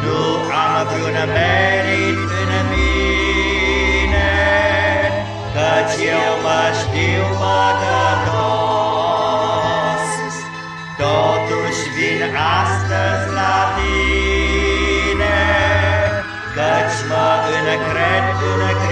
Nu am vreun merit în mine, Căci eu mă știu păcătos. Totuși vin astăzi la tine, Căci mă încred în Hristos.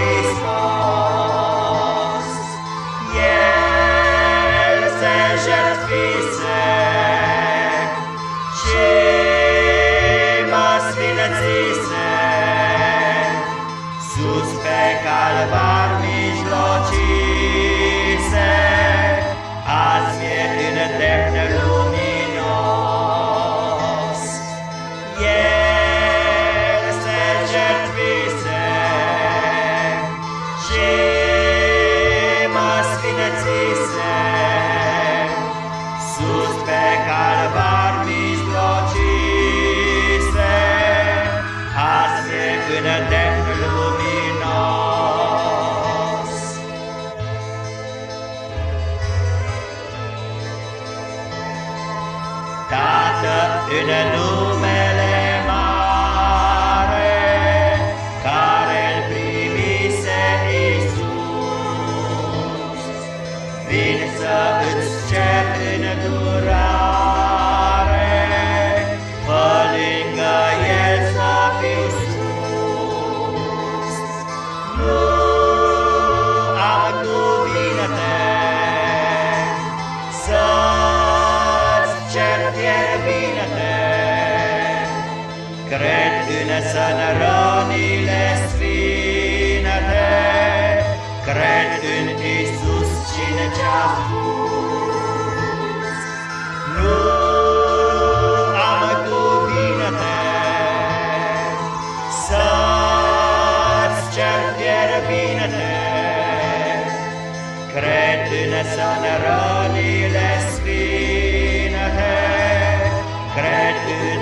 Tată, în numele Cred însă în rănile sfinete, Cred în Isus și în ce-a spus. Nu am cuvinte să-ți cer fierbinte, Cred însă în rănile sfinete, Cred în